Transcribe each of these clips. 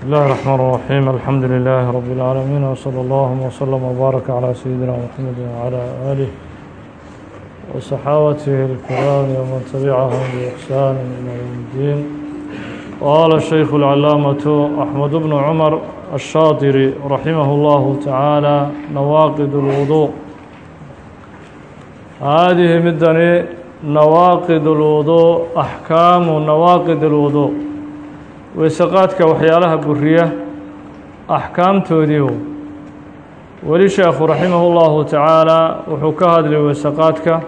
بسم الله الرحمن الرحيم الحمد لله رب العالمين وصلى الله وسلم وبارك على سيدنا محمد وعلى آله وصحابته الكرام ومن تبعهم بإحسان إلى يوم الدين قال الشيخ العلامة أحمد بن عمر الشاطري رحمه الله تعالى نواقض الوضوء هذه مدني نواقض الوضوء أحكام نواقض الوضوء weysaqaadka waxyaalaha buriya axkaamtoodiihu weli sheekhu raximahu llahu tacaalaa wuxuu ka hadlay weysaqaadka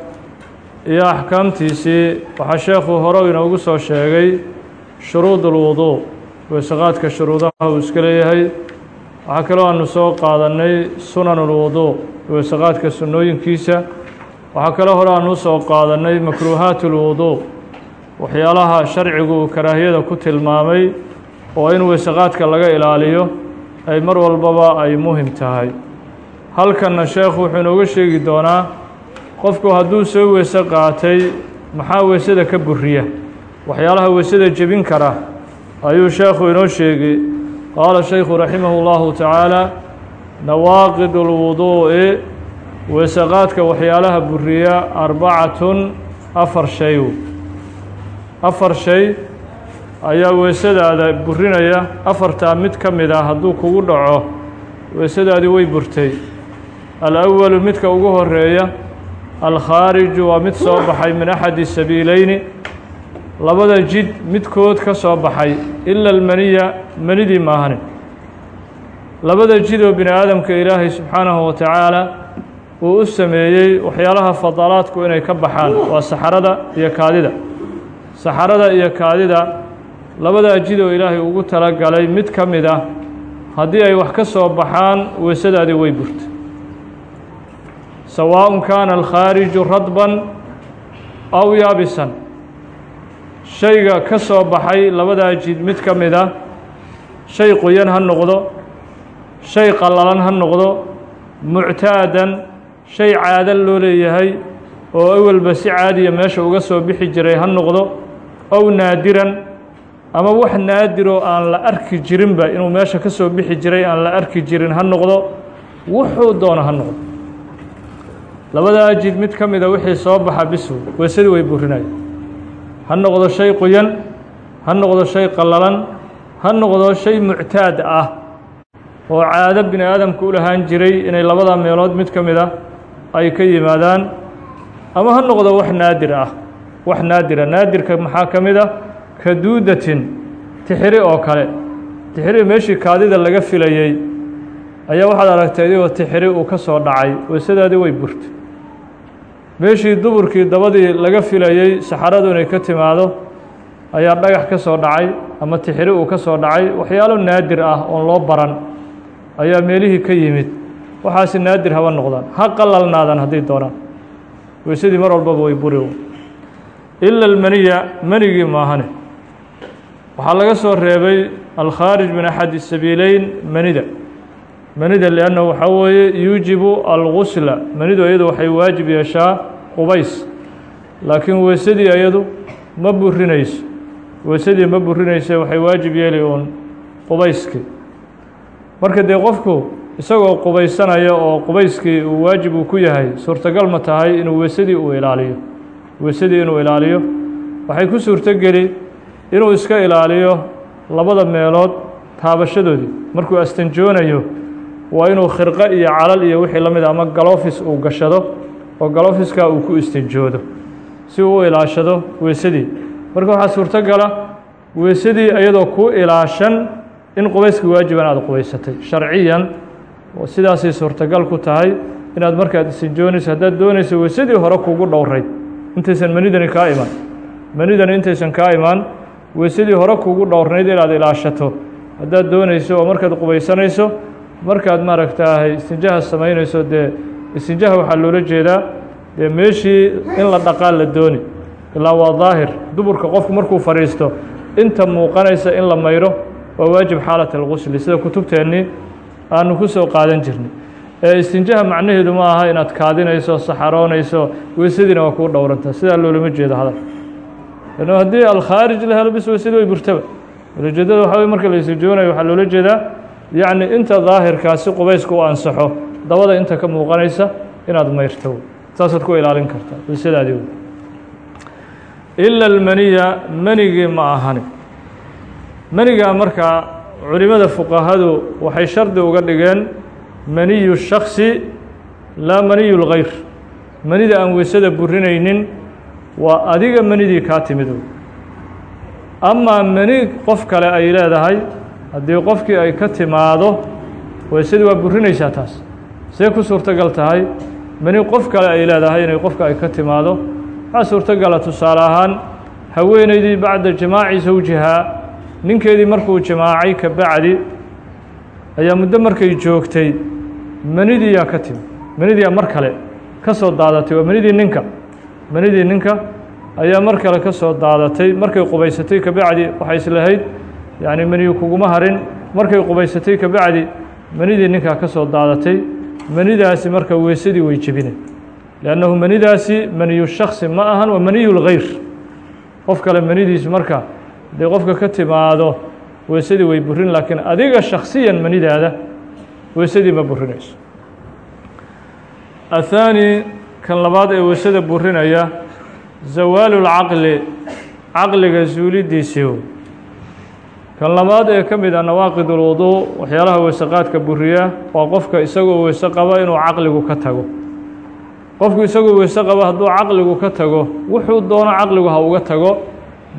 iyo axkaamtiisii. Waxaa sheekhu hore inoogu soo sheegay shuruud ulwuduu weysaqaadka shuruudaha uu iska leeyahay. Waxaa kaloo aanu soo qaadannay sunan ulwuduu weysaqaadka sunnooyinkiisa. Waxaa kaloo hore aanu u soo qaadanay makruuhaat ulwuduu waxyaalaha sharcigu karaahiyada ku tilmaamay oo in weysaqaadka laga ilaaliyo ay mar walbaba ay muhiim tahay. Halkanna sheekhu wuxuu inooga sheegi doonaa qofku hadduu soo weyse qaatay maxaa weysada ka buriya waxyaalaha weysada jebin kara ayuu sheekhu inoo sheegi. Qaala shaykhu raximah اllahu tacaala nawaaqid اlwuduu'i weysaqaadka waxyaalaha buriya arbacatun afar shay afar shay ayaa weysadaada burinaya. Afartaa mid ka mid ah hadduu kugu dhaco weysadaadii way burtay. Alawalu midka ugu horreeya alkhaariju waa mid soo baxay min axadi sabiileyni labada jid midkood ka soo baxay ila almaniya manidii maahane labada jid oo bini aadamka ilaahay subxaanahu wa tacaala uu u sameeyey waxyaalaha fadalaadku inay ka baxaan waa saxarada iyo kaadida saxarada iyo kaadida labadaa jid oo ilaahay ugu tala galay mid ka mid ah haddii ay wax ka soo baxaan weysadaadii way burta sawaaءun kaana alkhaariju radban aw yaabisan. Shayga ka soo baxay labadaa jid mid ka mid ah shay qoyan ha noqdo shay qallalan ha noqdo muctaadan shay caado loo leeyahay oo awalba si caadiya meesha uga soo bixi jiray ha noqdo ow naadiran ama wax naadiroo aan la arki jirinba inuu meesha ka soo bixi jiray aan la arki jirin ha noqdo wuxuu doono ha noqdo. Labadaa jid mid ka mida wixii soo baxa bisu weysadii way burinaya ha noqdo shay qoyan ha noqdo shay qallalan ha noqdo shay muctaad ah oo caado bini aadamku u lahaan jiray inay labada meelood mid ka mid a ay ka yimaadaan ama ha noqdo wax naadir ah wax naadira. Naadirka maxaa ka mid ah? Ka duudatin tixiri oo kale. Tixiri meeshii kaadida laga filayey ayaa waxaad aragtay idigoo tixiri uu ka soo dhacay. Weysadaadii way burtay. Meeshii duburkii dabadii laga filayey saxaradu inay ka timaado ayaa dhagax ka soo dhacay ama tixiri uu ka soo dhacay. Waxyaalo naadir ah oon loo baran ayaa meelihii ka yimid. Waxaasi naadir haba noqdaan. Ha qalalnaadaan hadday doonaan. Weysadii mar walbaba way buri ila almaniya manigii maahane waxaa laga soo reebay alkhaarij min axadi sabiileyn manida manida liannahu waxaa weeye yuujibu algusla manidu iyadu waxay waajib yeeshaa qubays laakiin weysadii iyadu ma burinayso weysadii ma burinayso waxay waajib yeeli uun qubayskii marka dee qofku isagoo qubaysanaya oo qubayskii uu waajib uu ku yahay suurtagal ma tahay inuu weysadii uu ilaaliyo weysadii inuu ilaaliyo. Waxay ku suurtogeli inuu iska ilaaliyo labada meelood taabashadoodii. Markuu astanjoonayo waa inuu khirqo iyo calal iyo wixii la mid a ama galofis uu gashado oo galofiskaa uu ku istanjoodo si uu u ilaashado weysadii marka waxaa suurtogala weysadii iyadoo ku ilaashan in qubayska waajiban aada qubaysatay. Sharciyan sidaasay suurtagal ku tahay inaad markaad istanjoonayso haddaad doonayso weysadii hore kugu dhowrayd intaysan manidani kaa iman. Manidani intaysan kaa imaan weysadii hore kugu dhowrnayd inaad ilaashato. Haddaad doonayso oo markaad qubaysanayso markaad maaragtaahay istinjaha samaynayso dee istinjaha waxaa loola jeedaa dee meeshii in la dhaqaa la dooni. Ilaa waa daahir duburka qofku markuu fadhiisto inta muuqanaysa in la mayro waa waajib xaalat algusli sida kutubteennii aanu ku soo qaadan jirnay istinjaha macnaheedu ma aha inaad kaadinayso saxaroonayso weysadiina waa kuu dhowranta. Sidaa loolama jeedo hadal. Lanno haddii alkhaarij la helo bis weysadii way burtaba. Ulajeedada waxa wey marka la istijoonayo waxaa loola jeedaa yacni inta daahirkaasi qubayska u ansaxo dabada inta ka muuqanaysa inaad mayrto saasaad ku ilaalin kartaa waysadaadii wey ila almaniya manigii ma ahani. Manigaa markaa culimada fuqahadu waxay shardi uga dhigeen maniyu shaksi laa maniyu lgayr manida aan weysada burinaynin waa adiga manidii kaa timid amaa mani qof kale ay leedahay haddii qofkii ay ka timaado weysadii waa burinaysaa taas. See ku suurtogal tahay mani qof kale ay leedahay inay qofka ay ka timaado. Waxaa suurtogala tusaale ahaan haweeneydii bacda jimaaci sawjihaa ninkeedii markuu jimaacay ka bacdi ayaa muddo markay joogtay manidiiyaa ka timi manidiiyaa mar kale ka soo daadatay waa manidii ninka. Manidii ninka ayaa mar kale ka soo daadatay. Markay qubaysatay ka bacdi waxay islahayd yacni maniyu kuguma harin. Markay qubaysatay ka bacdi manidii ninkaa ka soo daadatay. Manidaasi marka weysadii way jebinay liannahu manidaasi maniyu shaksi ma ahan waa maniyu lgayr qof kale manidiisu marka hadday qofka ka timaado weysadii way burin laakiin adiga shaksiyan manidaada weysadii ma burinayso athaani kan labaad ee weysada burinaya zawaalu lcaqli caqliga suulidiisiiw kan labaad ee ka mid a nawaaqid ulwuduu waxyaalaha weysaqaadka buriya waa qofka isagoo weyse qaba inuu caqligu ka tago. Qofku isagoo weyse qaba hadduu caqligu ka tago wuxuu doono caqligu ha uga tago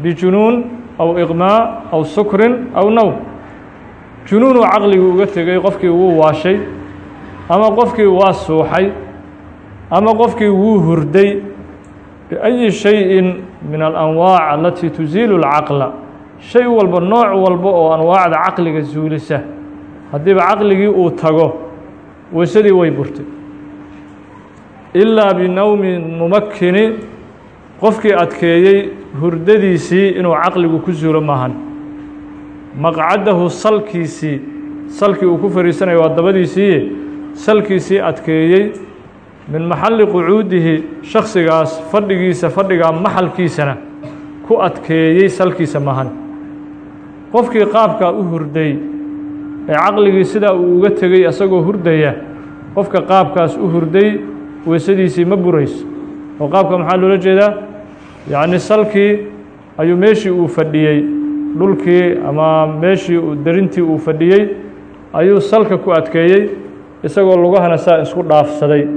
bijunuun aw iqmaa aw sukrin aw nowm junuunuu caqligii uga tegay qofkii wuu waashay ama qofkii waa suuxay ama qofkii wuu hurday biأyi shayin min alanwaac alatii tusiilu اlcaqla shay walba nooc walba oo anwaacda caqliga suulisa haddiiba caqligii uu tago weysadii way burtay. Ilaa binowmi mumakini qofkii adkeeyey hurdadiisii inuu caqligu ku suulo maahan maqcadahu salkiisii salkii uu ku fariisanayo waa dabadiisiiye salkiisii adkeeyey min maxalli qucuudihi shaksigaas fadhigiisa fadhigaa maxalkiisana ku adkeeyey salkiisa mahan qofkii qaabkaa u hurday ee caqligii sidaa uu uga tegey isagoo hurdaya qofka qaabkaas u hurday weysadiisii ma burayso. Oo qaabka maxaa loola jeedaa? Yacni salkii ayuu meeshii uu fadhiyey dhulkii ama meeshii darintii uu fadhiyey ayuu salka ku adkeeyey isagoo lugahana saa isku dhaafsaday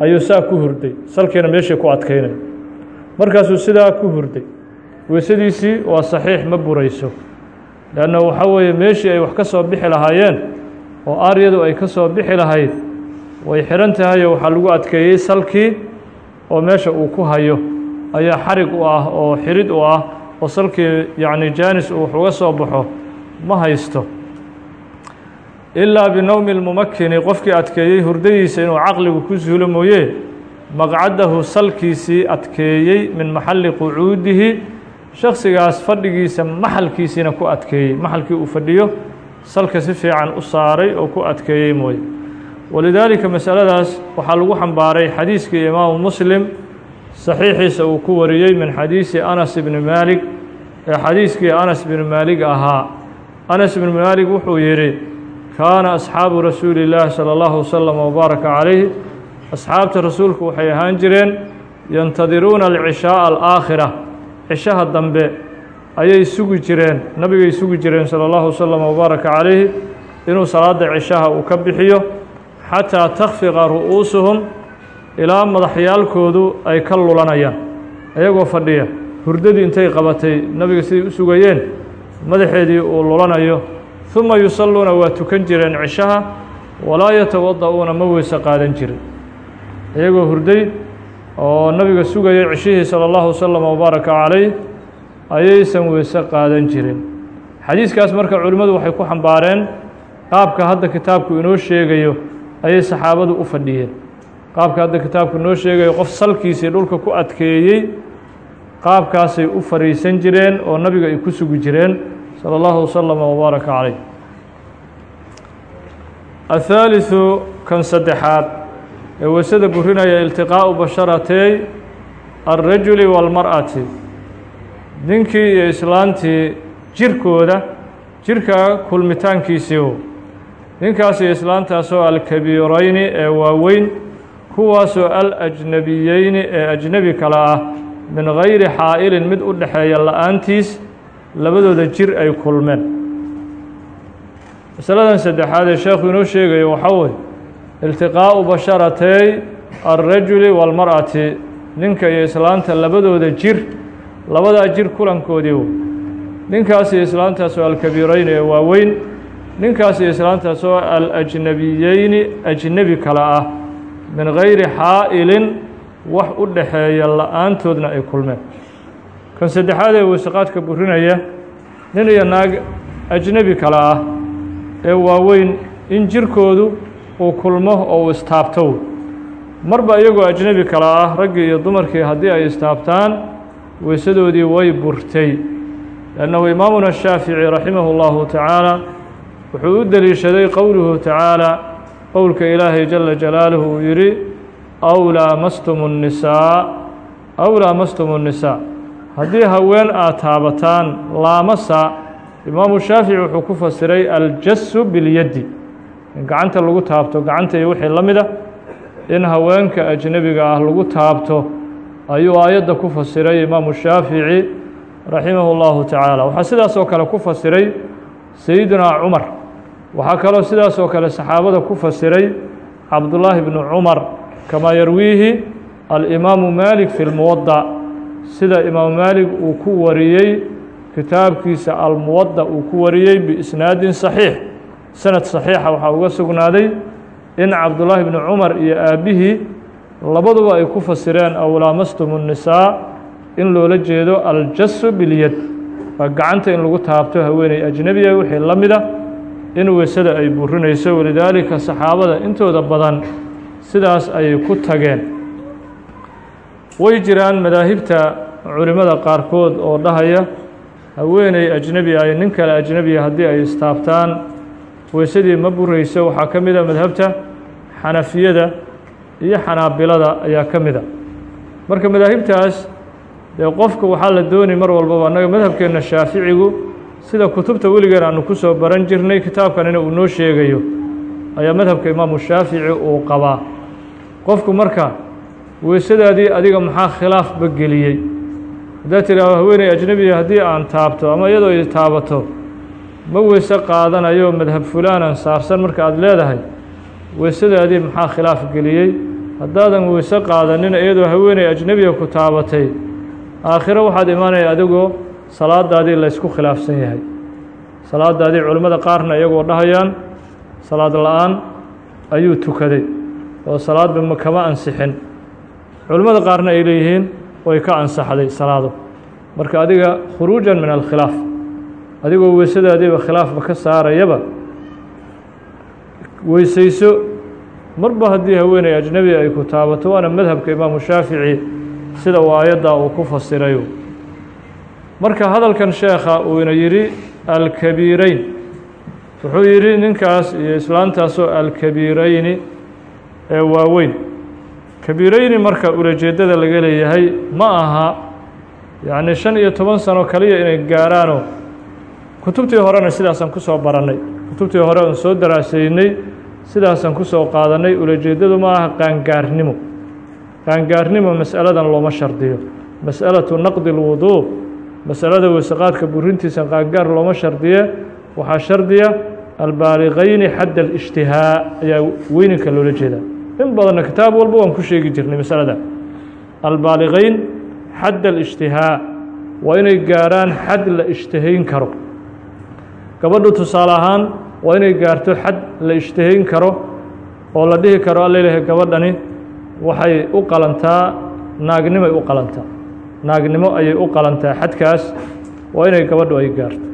ayuu saa ku hurday salkiina meeshii ku adkeynay markaasuu sidaa ku hurday. Weysadiisii waa saxiix ma burayso. Leanna waxaa weeye meeshii ay wax ka soo bixi lahaayeen oo aaryadu ay ka soo bixi lahayd way xihan tahayo waxaa lagu adkeeyey salkii oo meesha uu ku hayo. Ayaa xarig u ah oo xirid u ah oo salkii yacni jaanis uu wax uga soo baxo ma haysto. Ilaa binowmi lmumakini qofkii adkeeyey hurdadiisa inuu caqligu ku suulo mooye maqcadahu salkiisii adkeeyey min maxalli qucuudihi shaksigaas fadhigiisa maxalkiisiina ku adkeeyey maxalkii uu fadhiyo salka si fiican u saaray oo ku adkeeyey mooye. Walidaalika masaladaas waxaa lagu xambaaray xadiiskii imaamu muslim saxiixiisa uu ku wariyey min xadiisi anas ibni maalig ee xadiiskii anas binu maalig ahaa anas ibnu maalig wuxuu yidhi kaana asxaabu rasuuli illaahi sala allahu wasalam wabaaraka calayh asxaabta rasuulku waxay ahaan jireen yantadiruuna alcishaaءa alaakhira. Cishaha dambe ayay sugi jireen nabigay sugi jireen salى allahu wasalam wabaaraka calayh inuu salaadda cishaha uu ka bixiyo xataa takfiqa ru'uusuhum ilaa madaxyaalkoodu ay ka lulanayaan ayagoo fadhiya hurdadii intay qabatay nabiga siday u sugayeen madaxeedii uu lulanayo ثuma yusalluuna waa tukan jireen cishaha walaa yatawada'uuna ma weyse qaadan jirin iyagoo hurday oo nabiga sugayay cishihii salى اllahu wasalam wbaaraka calayh ayaysan weyse qaadan jirin xadiiskaas marka culimmadu waxay ku xambaareen qaabka hadda kitaabku inoo sheegayo ayay saxaabadu u fadhiyeen qaabka hadda kitaabku inoo sheegayo qof salkiisii dhulka ku adkeeyey qaabkaasay u fariisan jireen oo nabiga ay ku sugi jireen slى اllahu wslm wbaaraka calayh aلثaaliثu kan saddexaad ee weysada burinaya iltiqaaءu basharatey alrajuli wاlmar'ati ninkii iyo islaantii jirkooda jirka kulmitaankiisiiu ninkaas iyo islaantaasoo alkabiirayni ee waaweyn kuwaasoo alajnabiyeyni ee ajnebi kale ah min gayri xaa'ilin mid u dhexeeya la'aantiis labadooda jir ay kulmeen. Masaladan saddexaad ee sheekhu inoo sheegayo waxaa weye iltiqaa'u basharatay alrajuli waalmar'ati ninka iyo islaanta labadooda jir labadaa jir kulankoodii wey ninkaas iyo islaantaasoo alkabiirayni ee waaweyn ninkaas iyo islaantaasoo alajnabiyeyni ajnebi kale ah min gayri xaa'ilin wax u dhaxeeya la-aantoodna ay kulmeen kan saddexaad ee wasaqaadka burinaya nin iyo naag ajnebi kale ah ee waaweyn in jirkoodu uu kulmo oo uu istaabto marba iyagoo ajnebi kale ah raggii iyo dumarkii haddii ay istaabtaan weysadoodii way burtay لأnnahu imaamuna الshaafiعي raximah اllahu tacaala wuxuu u deliishaday qowluhu tacaala qowlka ilaahay jala jalaaluhu uu yidhi aw laamastumu nnisaa aw laamastumu nnisaa haddii haween aad taabataan laamasa imaamu shaafici wuxuu ku fasiray aljasu bilyaddi. In gacanta lagu taabto gacanta iyo wixii la mid ah in haweenka ajnebiga ah lagu taabto ayuu aayadda ku fasiray imaamu shaafici raximahu llahu tacaala. Waxaa sidaas oo kale ku fasiray sayidina cumar waxaa kaloo sidaas oo kale saxaabada ku fasiray cabdullaahi bnu cumar kamaa yarwiihi alimaamu malik fi lmuwadda sida imaamu maalik uu ku wariyey kitaabkiisa almuwadda uu ku wariyey biisnaadin saxiix. Sanad saxiixa waxaa uga sugnaaday in cabdullaahi bnu cumar iyo aabbihii labaduba ay ku fasireen aw laamastum الnisaa in loola jeedo aljasu bilyad. Waa gacanta in lagu taabto haweeney ajnebiya wixii la mida in weysada ay burinayso. Walidaalika saxaabada intooda badan sidaas ayay ku tageen. Way jiraan madaahibta culimmada qaarkood oo dhahaya haweeney ajnebi ay nin kale ajnebiya haddii ay istaabtaan weysadii ma burayso waxaa ka mida madhabta xanafiyada iyo xanaabilada ayaa ka mida marka madaahibtaas dee qofka waxaa la dooni mar walbaba annaga madhabkeenna shaaficigu sida kutubta weligeen aanu ku soo baran jirnay kitaabkanina uu noo sheegayo ayaa madhabka imaamu shaafici uu qabaa. Qofku marka weysadaadii adiga maxaa khilaafba geliyey haddaad tidhaahdo haweeney ajnebiya haddii aan taabto ama iyadoo i taabato ma weyse qaadanayo madhab fulaanan saarsan marka aada leedahay? Weysadaadii maxaa khilaaf geliyey? Haddaadan weyse qaadanin iyadoo haweeney ajnebiya ku taabatay aakhiro waxaad imaanaya adigoo salaadaadii laysku khilaafsan yahay. Salaadaadii culimmada qaarna iyagoo dhahayaan salaad la'aan ayuu tukaday oo salaadba ma kama ansixin. Culimmada qaarna ay leeyihiin way ka ansaxday salaado. Marka adiga khuruujan min alkhilaaf adigoo weysadaadiiba khilaafba ka saarayaba weysayso marba haddii haweeney ajnebi ay ku taabato waana madhabka imaamu shaafici sida uu aayaddaa uu ku fasirayo marka hadalkan sheekha uu ina yidhi alkabiirayn. Wuxuu yidhi ninkaas iyo islaantaasoo alkabiirayni ee waaweyn. Kabiirayni marka ulajeeddada laga leeyahay ma aha yacni shan iyo toban sano kaliya inay gaaraanoo. Kutubtii horena sidaasaan ku soo barannay. Kutubtii hore oon soo daraasaynay sidaasaan ku soo qaadannay. Ulajeeddadu ma aha qaangaarnimo. Qaangaarnimo mas'aladan looma shardiyo. Mas'alatu naqdi اlwuduu masalada weysaqaadka burintiisa qaangaar looma shardiye waxaa shardiya albaaliqayni xadda اlijtihaa ayaa weyninka loola jeedaa in badanna kitaab walba waan ku sheegi jirnay masalada. Albaaliqayn xadda اlijtihaa waa inay gaarhaan xad la ishtihayn karo. Gabadhu tusaale ahaan waa inay gaarto xad la ishtihayn karo oo la dhihi karo allailahay gabadhani waxay u qalantaa naagnimoay u qalantaa naagnimo ayay u qalantaa xadkaas waa inay gabadhu ay gaarto.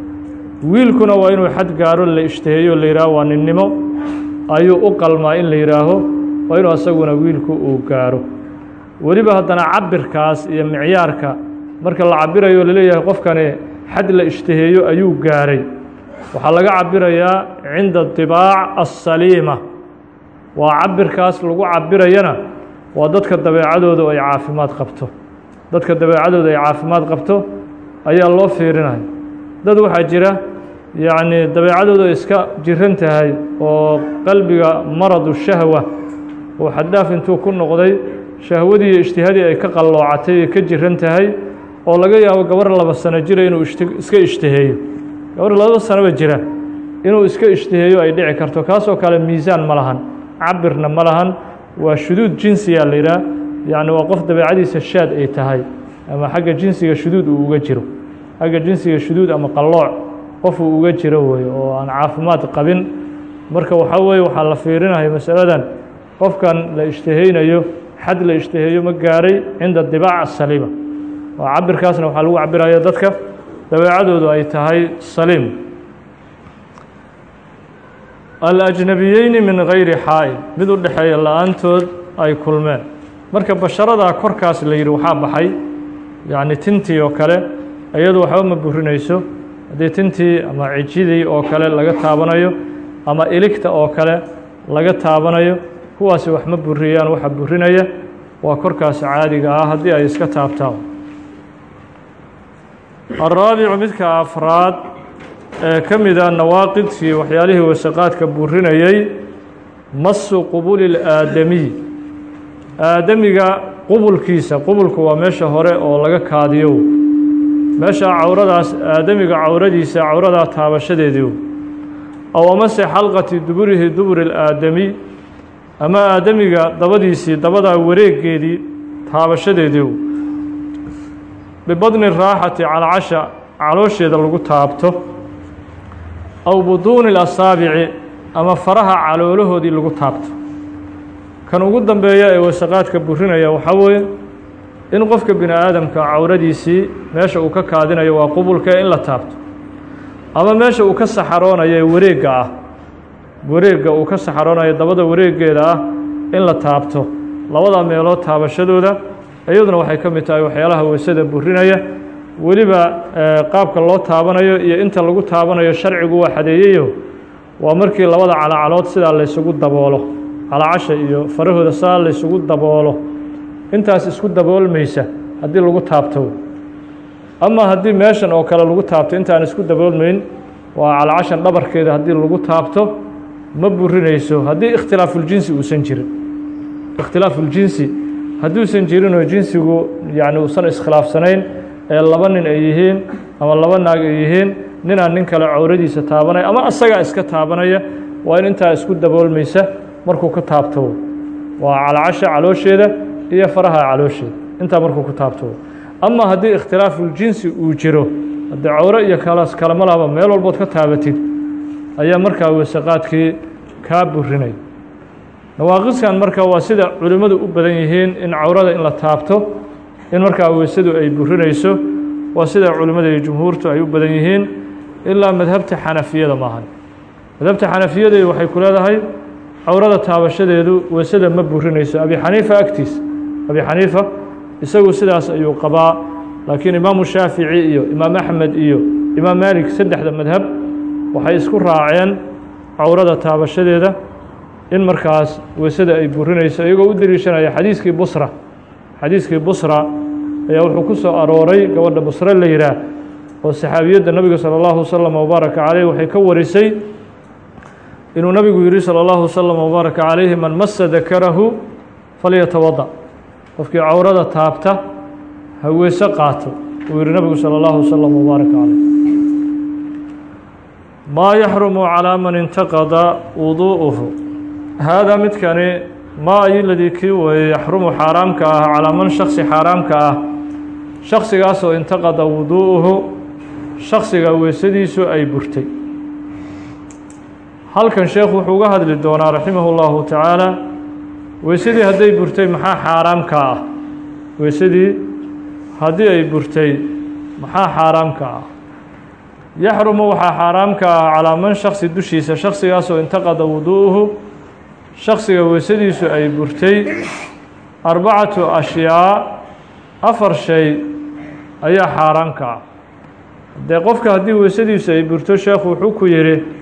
Wiilkuna waa inuu xad gaaro la ishtiheeyo la yihaaho waa ninnimo ayuu u qalmaa in la yidhaaho waa inuu asaguna wiilku uu gaaro. Weliba haddana cabirkaas iyo micyaarka marka la cabirayo la leeyahay qofkani xad la ishtiheeyo ayuu gaaray. Waxaa laga cabirayaa cinda dibaac asaliima waa cabirkaas lagu cabirayana waa dadka dabeecadoodu ay caafimaad qabto dadka dabeecadooda ay caafimaad qabto ayaa loo fiirinaya dad waxaa jira yacni dabeecadooda iska jiran tahay oo qalbiga maradu shahwa. Oo xaddaaf intuu ku noqday shahwadii iyo ijtihaadii ay ka qalloocatay ay ka jiran tahay oo laga yaabo gabar laba sano jira inuu iska ishtiheeyo gabar laba sanoba jira inuu iska ishtiheeyo ay dhici karto. Kaasoo kale miisaan ma lahan cabirna ma lahan. Waa shuduud jinsiyaa la yidhaah yacni waa qof dabeecadiisa shaad ay tahay ama xagga jinsiga shuduud uu uga jiro. Xagga jinsiga shuduud ama qallooc qof uu uga jiro weeye oo aan caafimaad qabin. Marka waxaa weeye waxaa la fiirinayo masaladan. Qofkan la ishtihaynayo xad la ishtiheeyo ma gaaray cinda dibaac saliima. Oo cabirkaasna waxaa lagu cabiraya dadka dabeecadoodu ay tahay saliim. Alajnabiyeyni min gayri xaa'il mid u dhexeeya la'aantood ay kulmeen marka basharadaa korkaas la yidhi waxaa baxay yacni tintii oo kale iyadu waxba ma burinayso. Haddii tintii ama cijidii oo kale laga taabanayo ama iligta oo kale laga taabanayo kuwaasi wax ma buriyaan waxa burinaya. Waa korkaas caadiga ah haddii ay iska taabtaan. Alraabicu midka afraad ee ka mida nawaaqidkii waxyaalihii wasaqaadka burinayey masu qubuli اlaadamiy aadamiga qubulkiisa qubulku waa meesha hore oo laga kaadiyo meesha cawradaas aadamiga cawradiisa cawradaa taabashadeediiu aw amase xalqati duburihi duburi اlaadamiy ama aadamiga dabadiisii dabadaa wareegeedii taabashadeediiu bibadni raaxati calcasha caloosheeda lagu taabto. Aw buduuni اlasaabici ama faraha caloolahoodii lagu taabto kan ugu dambeeya ee wasaqaadka burinaya waxaa weeye in qofka bini aadamka cawradiisii meesha uu ka kaadinayo waa qubulka in la taabto. Ama meesha uu ka saxaroonayo ee wareegga ah. Wareegga uu ka saxaroonayo dabada wareeggeeda ah in la taabto. Labada meelood taabashadooda iyaduna waxay ka mid tahay waxyaalaha weysada burinaya. Weliba qaabka loo taabanayo iyo inta lagu taabanayo sharcigu waa xadeeyeyo waa markii labada calacalood sidaa laysugu daboolo calacasha iyo farahooda saa laysugu daboolo. Intaas isku daboolmaysa haddii lagu taabto ama haddii meeshan oo kale lagu taabto intaan isku daboolmayn waa calacashan dhabarkeeda haddii lagu taabto ma burinayso. Haddii ikhtilaafuljinsi uusan jirin. Ikhtilaafuljinsi hadduusan jirinoo jinsigu yacni uusan iskhilaafsanayn ee laba nin ay yihiin ama laba naag ay yihiin ninaan nin kale cawradiisa taabanaya ama asagaa iska taabanaya waa in intaa isku daboolmaysa markuu ka taabto waa calacasha caloosheeda iyo faraha caloosheeda. Intaa markuu ku taabto. Ama haddii ikhtilaafuljinsi uu jiro haddii cawro iyo kalas kalama lahaba meel walbood ka taabatid ayaa markaa wasaqaadkii kaa burinay. Nawaaqiskan marka waa sida culimmadu u badan yihiin in cawrada in la taabto in markaa weysadu ay burinayso. Waa sida culimmada iyo jumhuurtu ay u badan yihiin ilaa madhabta xanafiyada maahan. Madhabta xanafiyadee waxay ku leedahay cawrada taabashadeedu weysada ma burinayso. Abi xaniifa agtiis. Abi xaniifa isagu sidaas ayuu qabaa. Laakiin imaamu shaafici iyo imaam axmed iyo imaam maalik saddexda madhab waxay isku raaceen cawrada taabashadeeda in markaas weysada ay burinayso. Iyagoo u deliishanaya xadiiskii busra. Xadiiskii busra ayaa wuxuu ku soo arooray gabadha busre la yihaah oo saxaabiyadda nabiga salى اllahu waslm wbaaraka caleyh waxay ka warisay inuu nabigu yihi salى اllahu waslm wbaaraka calayhi man masa dakarahu falyatawada qofkii cawrada taabta ha weyse qaato uu yihi nabigu salى اllahu waslm wbaaraka caleyh maa yaxrumu calىa man intaqada wuduu'uhu haadaa midkani maa ayiladii kii weeye yaxrumu xaaraamka ah calaa man shaksi xaaraamka ah shaksigaasoo intaqada wuduu'uhu shaksiga weysadiisu ay burtay halkan sheekhu wuxuu uga hadli doonaa raximahu llahu tacaala weysadii hadday burtay maxaa xaaraamka ah? Weysadii haddii ay burtay maxaa xaaraamka ah? Yaxrumu waxaa xaaraamka ah calaa man shaksi dushiisa shaksigaasoo intaqada wuduu'uhu shaksiga weysadiisu ay burtay arbacatu ashyaa afar shay ayaa xaaraamka ah. Dee qofka haddii weysadiisu ay burto sheekhu wuxuu ku yidhi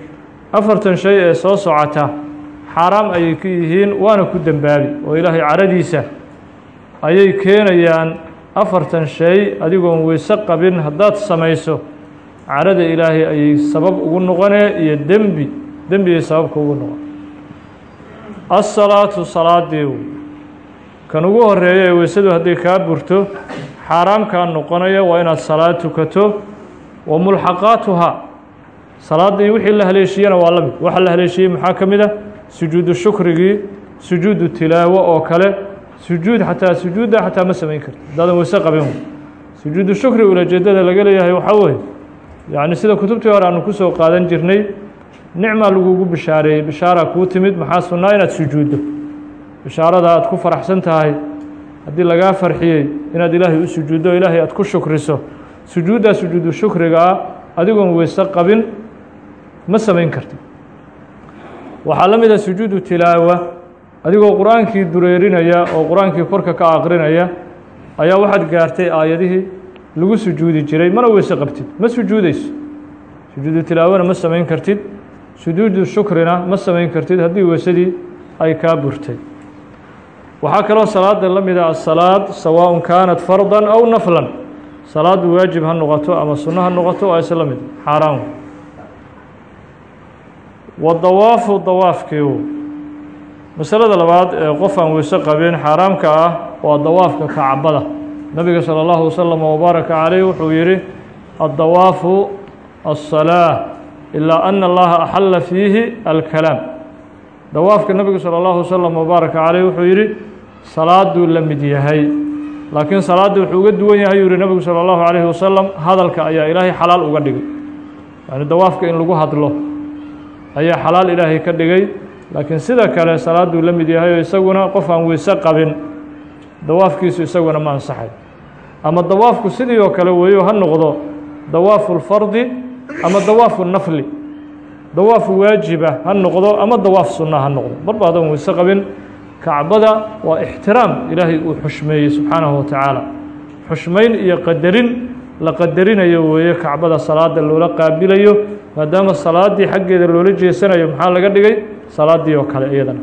afartan shay ee soo socota xaaraam ayay ku yihiin waana ku dembaabi oo ilaahay caradiisa ayay keenayaan afartan shay adigoon weyse qabin haddaad samayso carada ilaahay ayay sabab ugu noqonee iyo dembi dembigay sababka ugu noqon. Asalaatu salaadii kan ugu horreeya ee weysadu hadday kaa burto xaaraamkaa noqonaya waa inaad salaad tukato wa mulxaqaatuhaa salaaddii wixii la haleeshiyena waa la mid waxa la haleeshiyey maxaa ka mid ah? Sujuudu shukrigii sujuudu tilaawo oo kale sujuud xataa sujuudda xataa ma samayn karti haddaadan weyse qabin sujuudu shukri ulajeedada laga leeyahay waxaa weeye. Yacni sida kutubtii hore aanu ku soo qaadan jirnay nicmaa lagugu bishaareeyey bishaaraa kuu timid maxaa sunnaa inaad sujuuddo? Bishaarada aad ku faraxsan tahay haddii lagaa farxiyey inaad ilaahay u sujuuddo ilaahay aad ku shukriso. Sujuuddaa sujuudu shukriga ah adigoon weyse qabin ma samayn kartid waxaa la mid a sujuudu tilaawa adigoo qur'aankii dureerinaya oo qur'aankii korka ka aqrinaya ayaa waxaad gaartay aayadihii lagu sujuudi jiray mana weyse qabtid ma sujuudeyso sujuudu tilaawona ma samayn kartid sujuudu shukrina ma samayn kartid haddii weysadii ay kaa burtay. Waxaa kaloo salaada la mid a asalaad sawaaء kaanat farda aw naflan. Salaadu waajib ha noqoto ama sunno ha noqoto waa isla mid xaaraan wadawaafu dawaafkiiu masalada labaad ee qof aan weyse qabin xaaraamka ah waa dawaafka kacbada nabiga salى اllahu waslama wbaaraka caleyh wuxuu yihi addawaafu aلsalaaة ilaa ana allaha axala fiihi alkalaam dawaafka nabigu salى اllahu waslm wbaaraka caleyh wuxuu yihi salaaduu la mid yahay laakiin salaadda wuxuu uga duwan yahay yuu yihi nabigu salى اllahu عaleyhi wasalam hadalka ayaa ilaahay xalaal uga dhigay yani dawaafka in lagu hadlo ayaa xalaal ilaahay ka dhigay laakiin sida kale salaaduu la mid yahay oo isaguna qof aan weyse qabin dawaafkiisu isaguna ma ansaxay. Ama dawaafku sidii oo kale weeyo ha noqdo dawaafu lfardi ama dawaafu nafli. Dawaaf waajiba ha noqdo ama dawaaf sunna ha noqdo. Marba adoon weyse qabin kacbada waa ixtiraam ilaahay uu xushmeeyey subxaanahu watacaala xushmayn iyo qadarin la qadarinayo weeye kacbada salaada loola qaabilayo maadaama salaaddii xaggeeda loola jeesanayo maxaa laga dhigay? Salaaddii oo kale iyadana.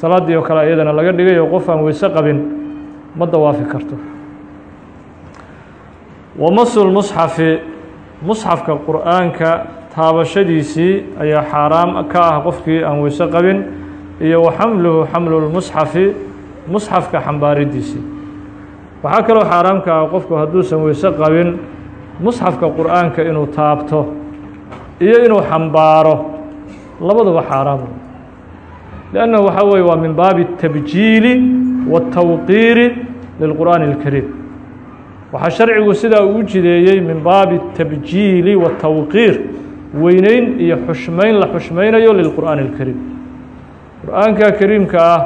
Salaaddii oo kale iyadana laga dhigay oo qof aan weyse qabin ma dawaafi karto. Wamasu lmusxafi musxafka qur'aanka taabashadiisii ayaa xaaraam ka ah qofkii aan weyse qabin iyo wa xamluhu xamlu lmusxafi musxafka xambaaridiisii. Waxaa kaloo xaaraamka ah qofku hadduusan weyse qabin musxafka qur'aanka inuu taabto iyo inuu xambaaro labaduba xaaraam liannahu waxaa weye waa min baabi الtabjiili waالtawqiiri lilqur'aani اlkariim waxaa sharcigu sidaa uu jideeyey min baabi الtabjiili waالtawqiir weyneyn iyo xushmayn la xushmaynayo lilqur'aani اlkariim qur'aanka kariimka ah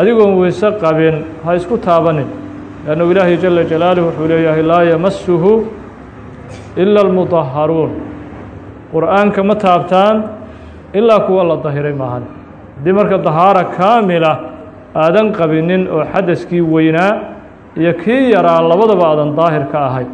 adigoon weyse qabin ha isku taabanin lannu ilaahay jala jalaaluh wuxuu leeyahay laa yamasuhu ila almudaharuun qur'aanka ma taabtaan ilaa kuwa la dahiray maahan. Haddii marka dahaara kaamila aadan qabinin oo xadaskii weynaa iyo kii yaraa labadaba aadan daahir ka ahay